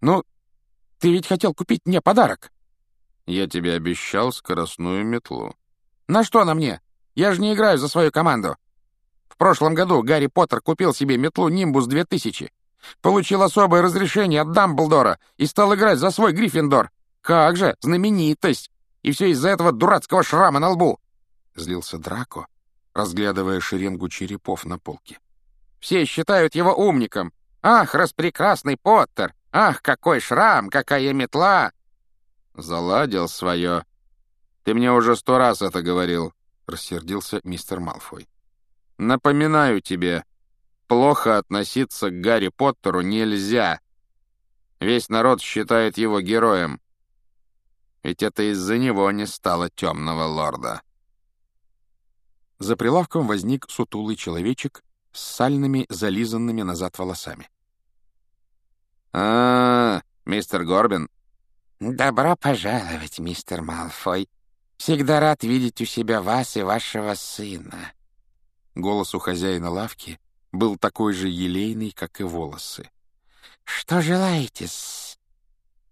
Ну, ты ведь хотел купить мне подарок. Я тебе обещал скоростную метлу. На что она мне? Я же не играю за свою команду. В прошлом году Гарри Поттер купил себе метлу Нимбус 2000, получил особое разрешение от Дамблдора и стал играть за свой Гриффиндор. Как же, знаменитость! И все из-за этого дурацкого шрама на лбу!» Злился Драко, разглядывая шеренгу черепов на полке. «Все считают его умником. Ах, распрекрасный Поттер! Ах, какой шрам, какая метла!» «Заладил свое. Ты мне уже сто раз это говорил», — рассердился мистер Малфой. «Напоминаю тебе, плохо относиться к Гарри Поттеру нельзя. Весь народ считает его героем. Ведь это из-за него не стало темного лорда». За прилавком возник сутулый человечек с сальными, зализанными назад волосами. «А, -а мистер Горбин, «Добро пожаловать, мистер Малфой. Всегда рад видеть у себя вас и вашего сына». Голос у хозяина лавки был такой же елейный, как и волосы. «Что желаете-с?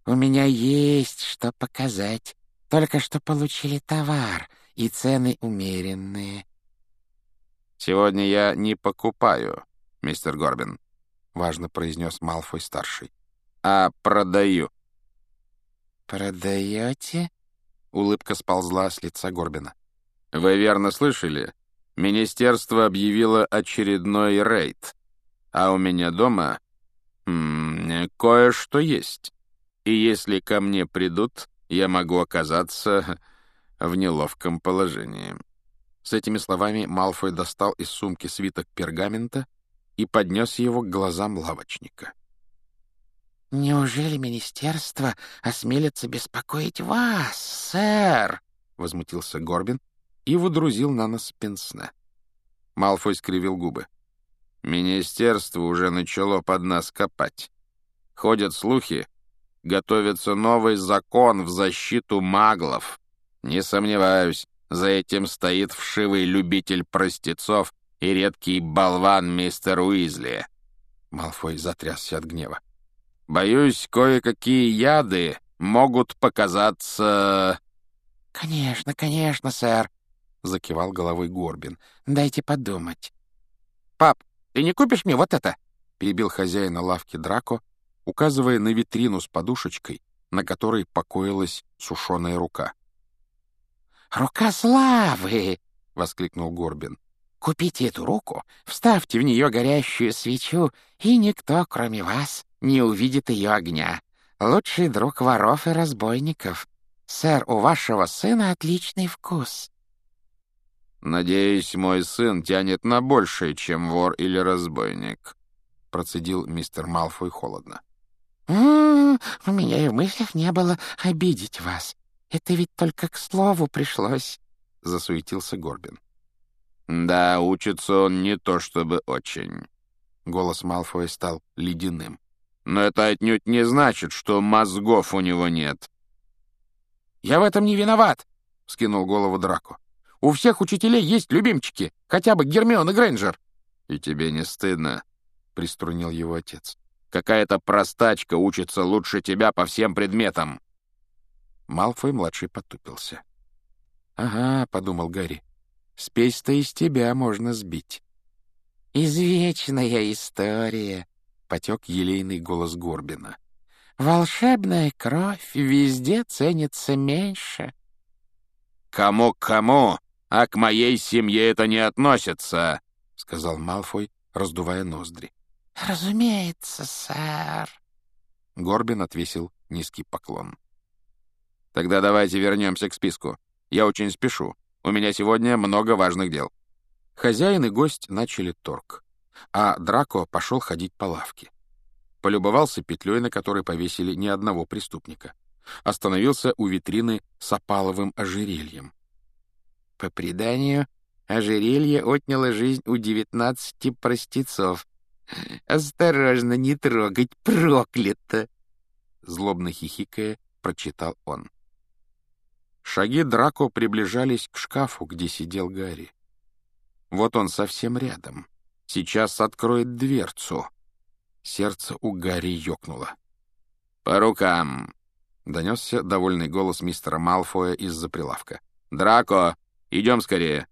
У меня есть что показать. Только что получили товар, и цены умеренные». «Сегодня я не покупаю, мистер Горбин», — важно произнес Малфой-старший, — «а продаю». «Продаете?» — улыбка сползла с лица Горбина. «Вы верно слышали? Министерство объявило очередной рейд. А у меня дома кое-что есть. И если ко мне придут, я могу оказаться в неловком положении». С этими словами Малфой достал из сумки свиток пергамента и поднес его к глазам лавочника. «Неужели министерство осмелится беспокоить вас, сэр?» — возмутился Горбин и выдрузил на нос пенсне. Малфой скривил губы. «Министерство уже начало под нас копать. Ходят слухи, готовится новый закон в защиту маглов. Не сомневаюсь, за этим стоит вшивый любитель простецов и редкий болван мистер Уизли». Малфой затрясся от гнева. Боюсь, кое-какие яды могут показаться...» «Конечно, конечно, сэр», — закивал головой Горбин. «Дайте подумать». «Пап, ты не купишь мне вот это?» — перебил хозяина лавки Драко, указывая на витрину с подушечкой, на которой покоилась сушеная рука. «Рука славы!» — воскликнул Горбин. «Купите эту руку, вставьте в нее горящую свечу, и никто, кроме вас, не увидит ее огня. Лучший друг воров и разбойников. Сэр, у вашего сына отличный вкус». «Надеюсь, мой сын тянет на большее, чем вор или разбойник», — процедил мистер Малфой холодно. «М «М-м, -м, «У меня и в мыслях не было обидеть вас. Это ведь только к слову пришлось», — засуетился Горбин. «Да, учится он не то чтобы очень». Голос Малфоя стал ледяным. Но это отнюдь не значит, что мозгов у него нет. «Я в этом не виноват!» — скинул голову Драко. «У всех учителей есть любимчики, хотя бы Гермион и Грейнджер». «И тебе не стыдно?» — приструнил его отец. «Какая-то простачка учится лучше тебя по всем предметам». Малфой-младший потупился. «Ага», — подумал Гарри, — «спесь-то из тебя можно сбить». «Извечная история», — потек елейный голос Горбина. «Волшебная кровь везде ценится меньше». «Кому к кому, а к моей семье это не относится», — сказал Малфой, раздувая ноздри. «Разумеется, сэр». Горбин отвесил низкий поклон. «Тогда давайте вернемся к списку. Я очень спешу. У меня сегодня много важных дел». Хозяин и гость начали торг а Драко пошел ходить по лавке. Полюбовался петлей, на которой повесили ни одного преступника. Остановился у витрины с опаловым ожерельем. По преданию, ожерелье отняло жизнь у девятнадцати простецов. «Осторожно, не трогать, проклято!» Злобно хихикая, прочитал он. Шаги Драко приближались к шкафу, где сидел Гарри. Вот он совсем рядом. Сейчас откроет дверцу. Сердце у Гарри ёкнуло. «По рукам!» — донесся довольный голос мистера Малфоя из-за прилавка. «Драко, идем скорее!»